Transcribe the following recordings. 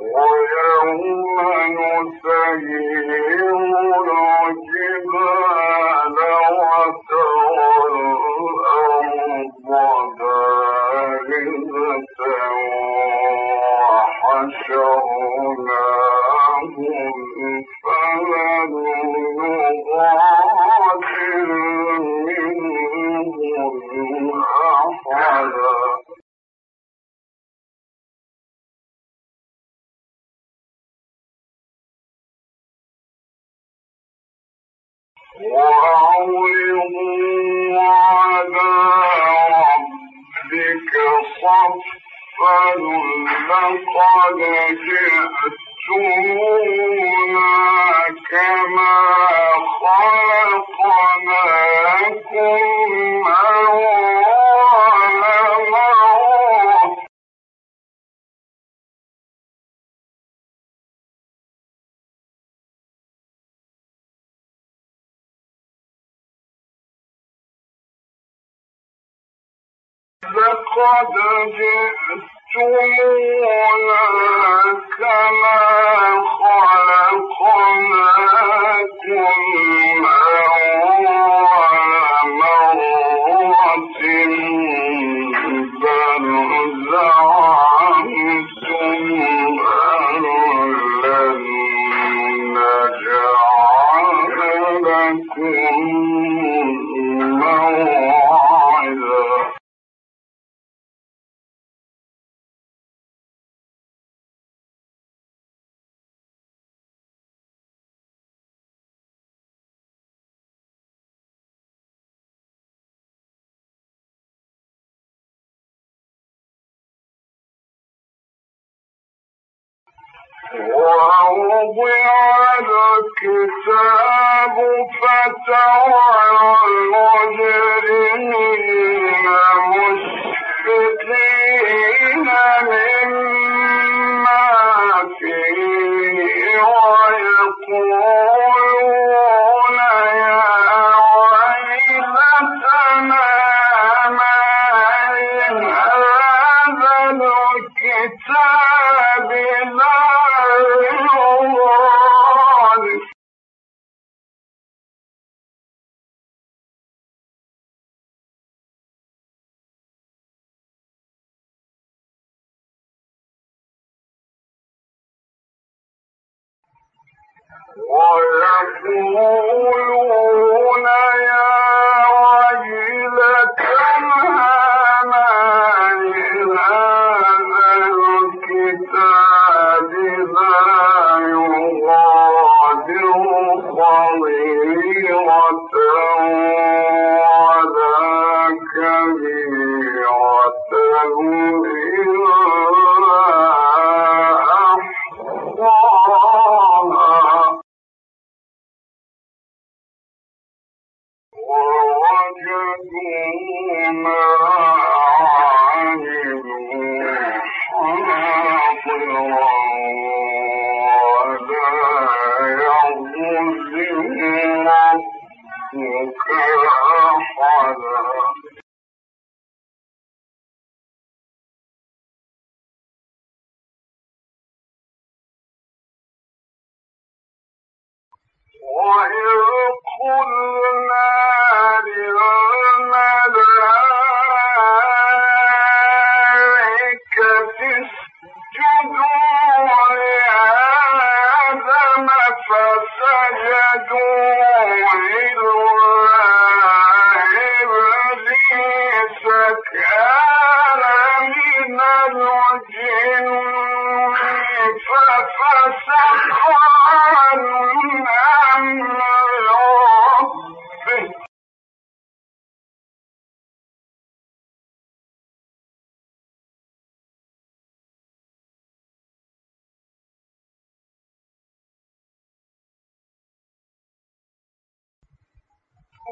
ويوم نسير الجبال. قد جئتمونا ويقولون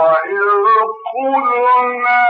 وإذ قلنا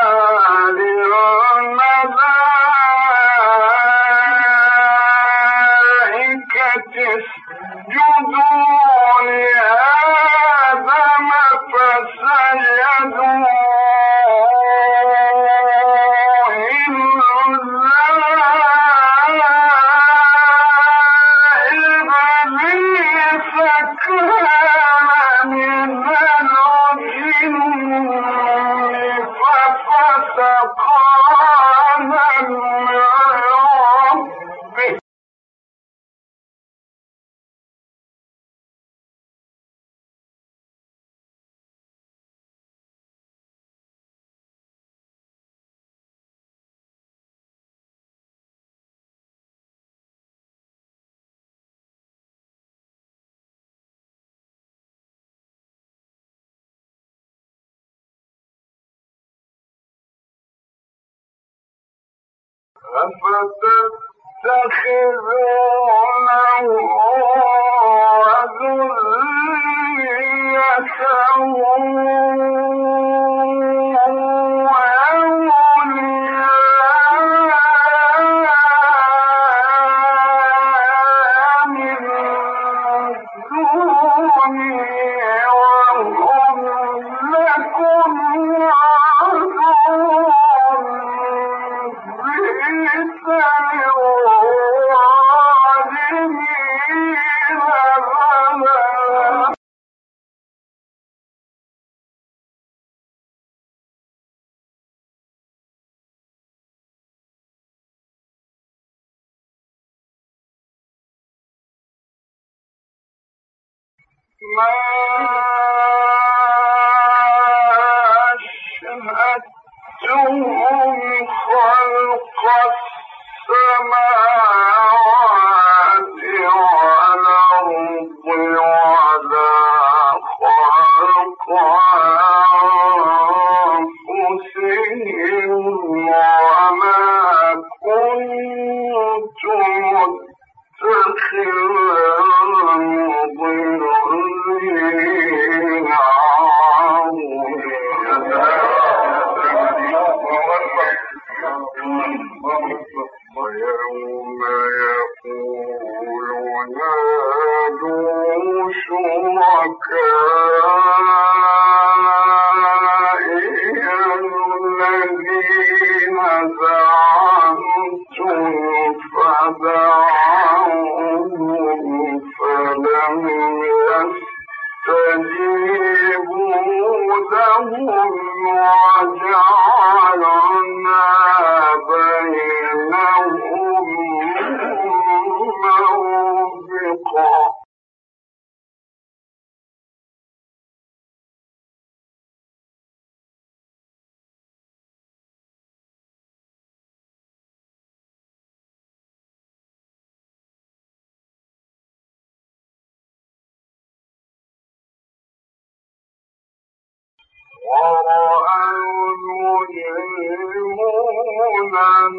وذريته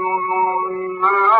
النار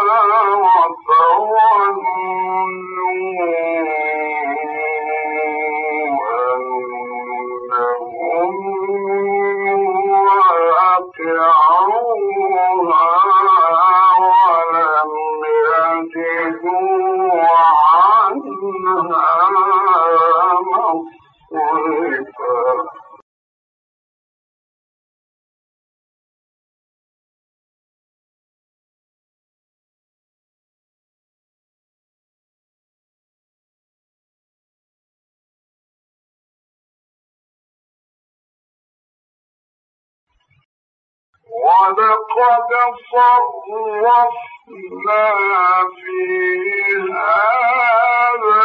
ولقد صرفنا في هذا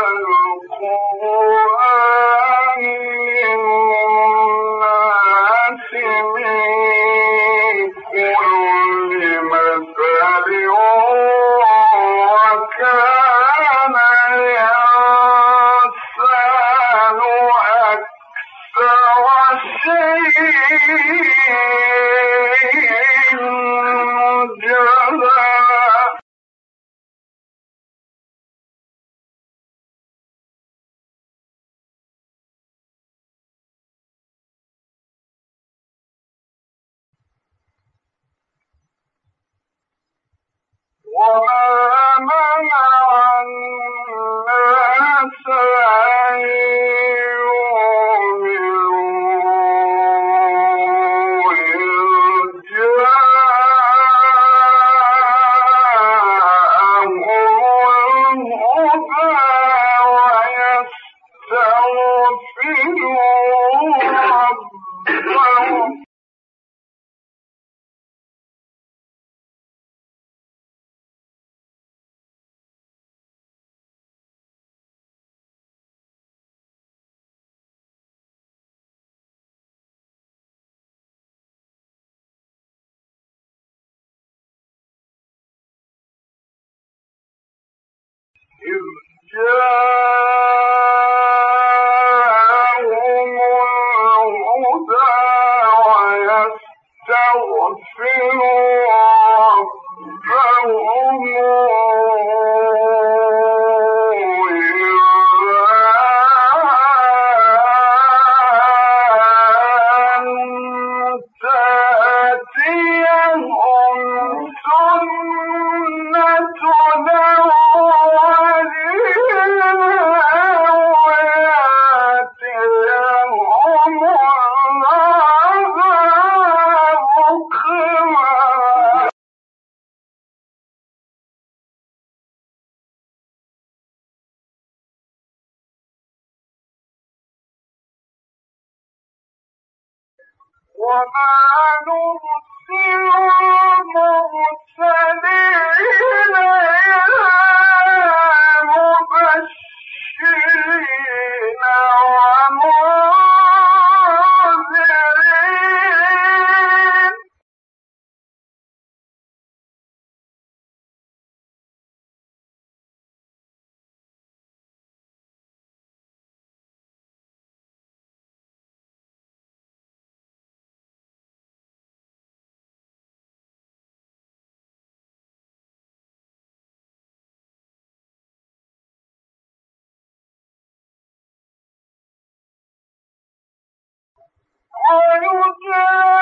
القرآن. Mama. واتخذوا Yeah.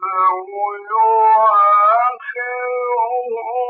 فَغُلُوا آخِرُهُ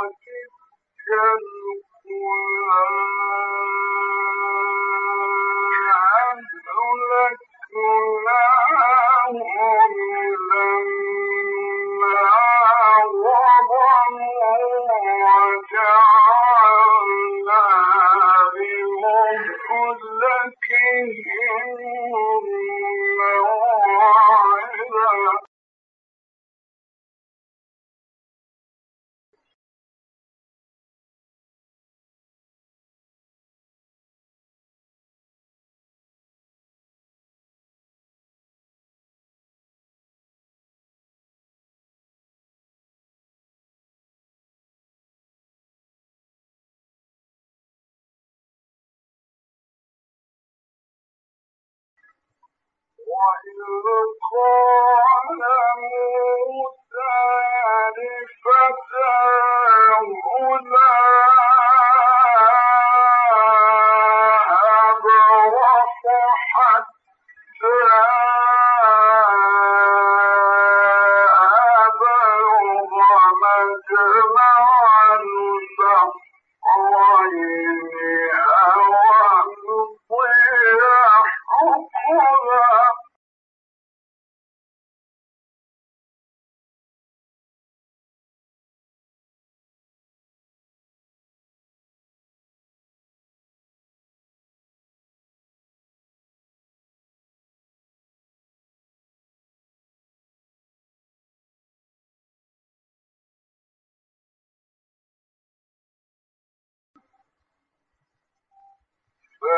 مجمع بينهما نسيا حوتهما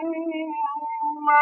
فلما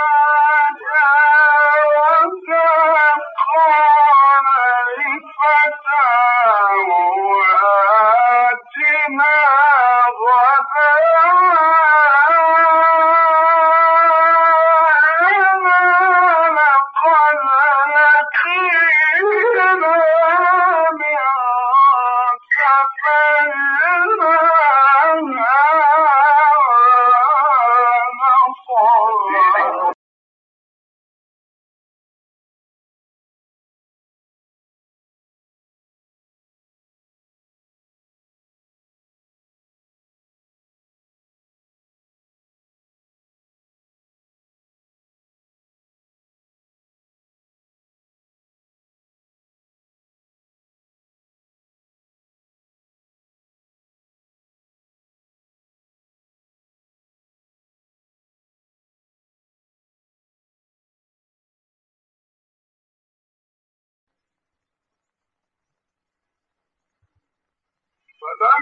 فلما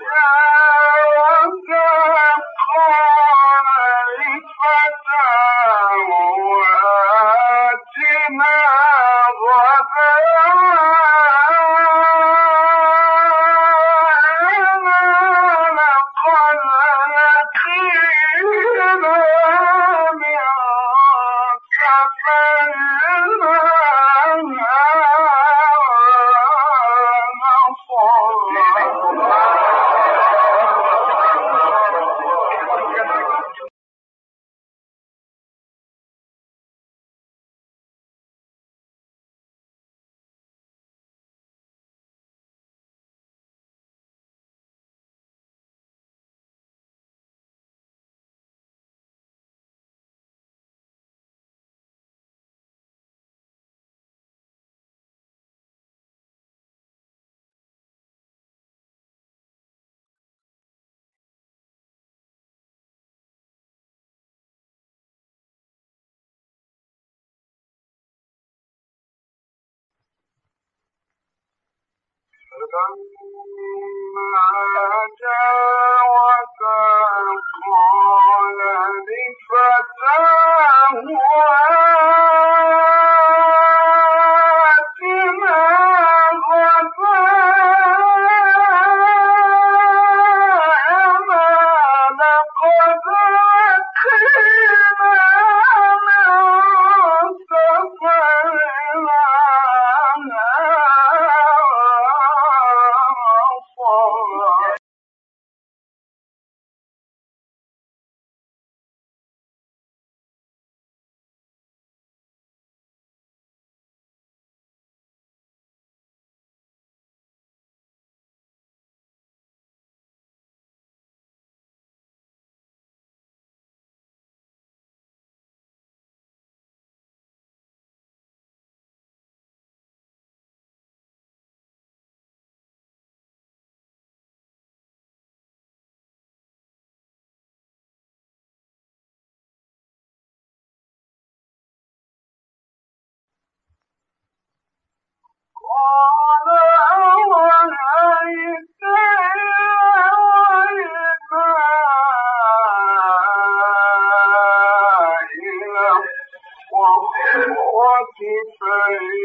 جاوزا فلما جاوزا to pray.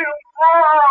الله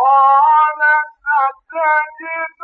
قال ستجد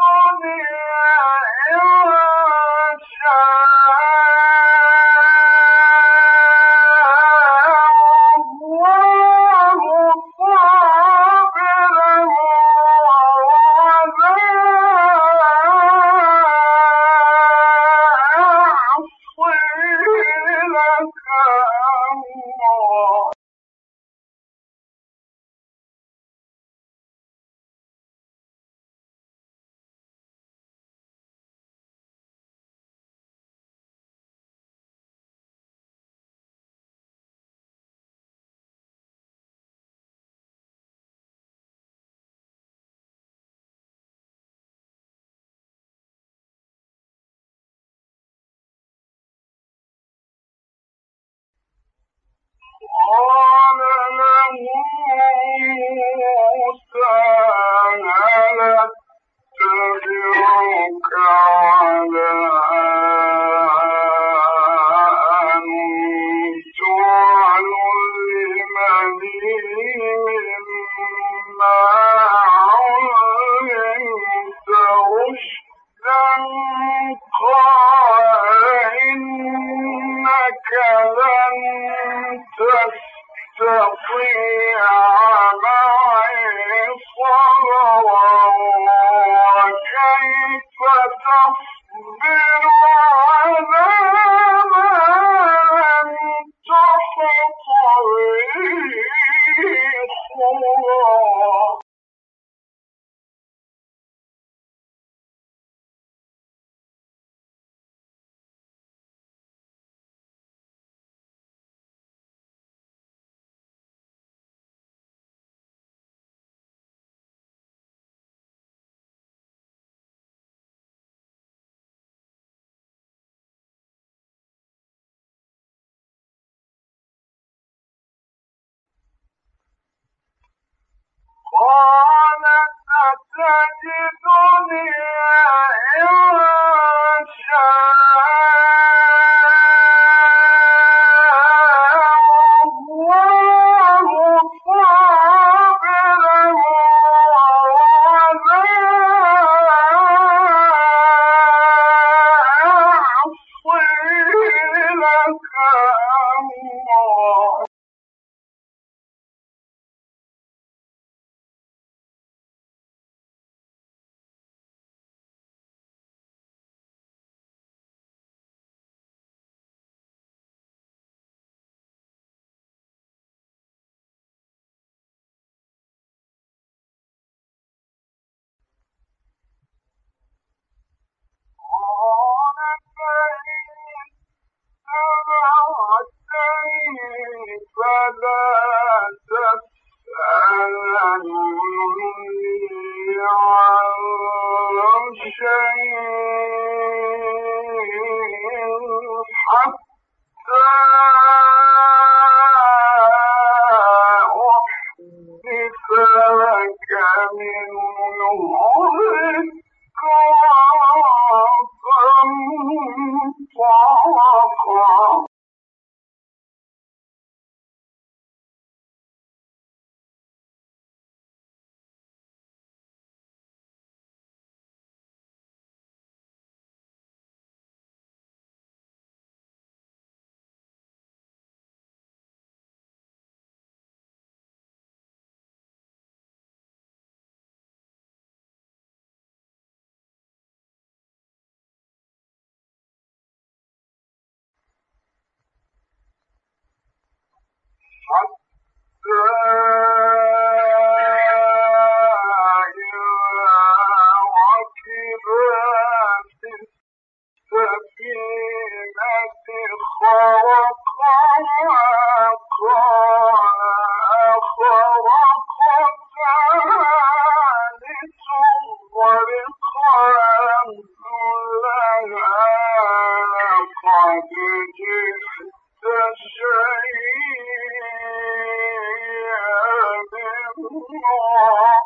شيء حتى Oh,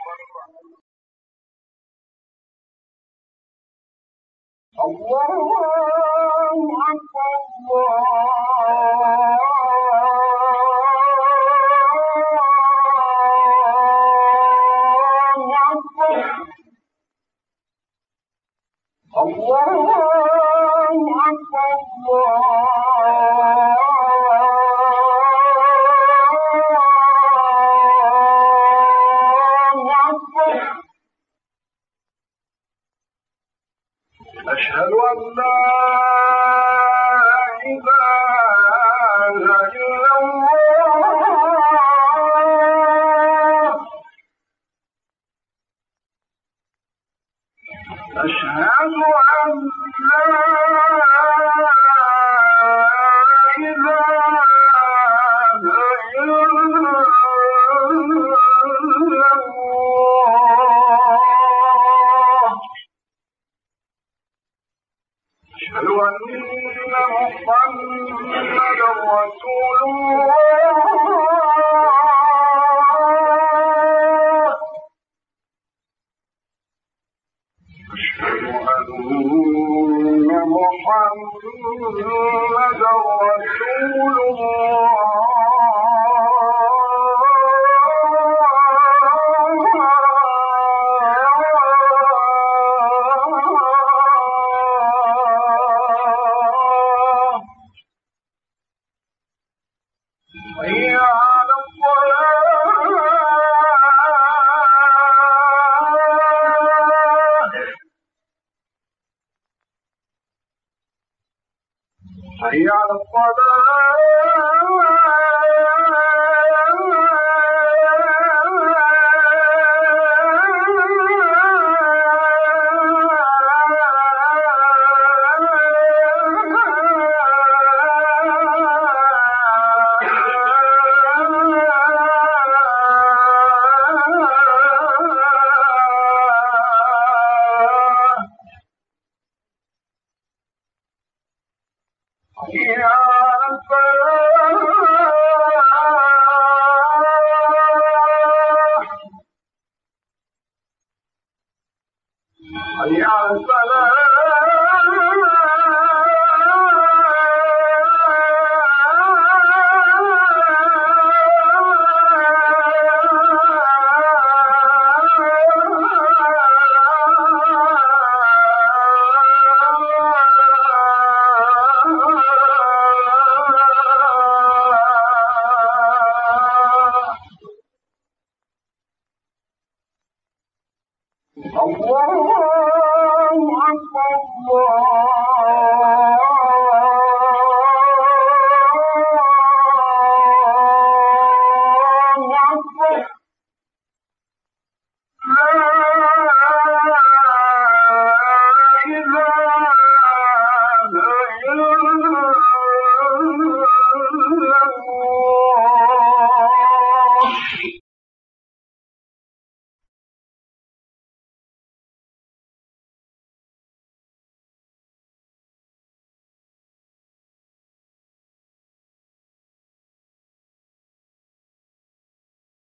الله الله Yeah.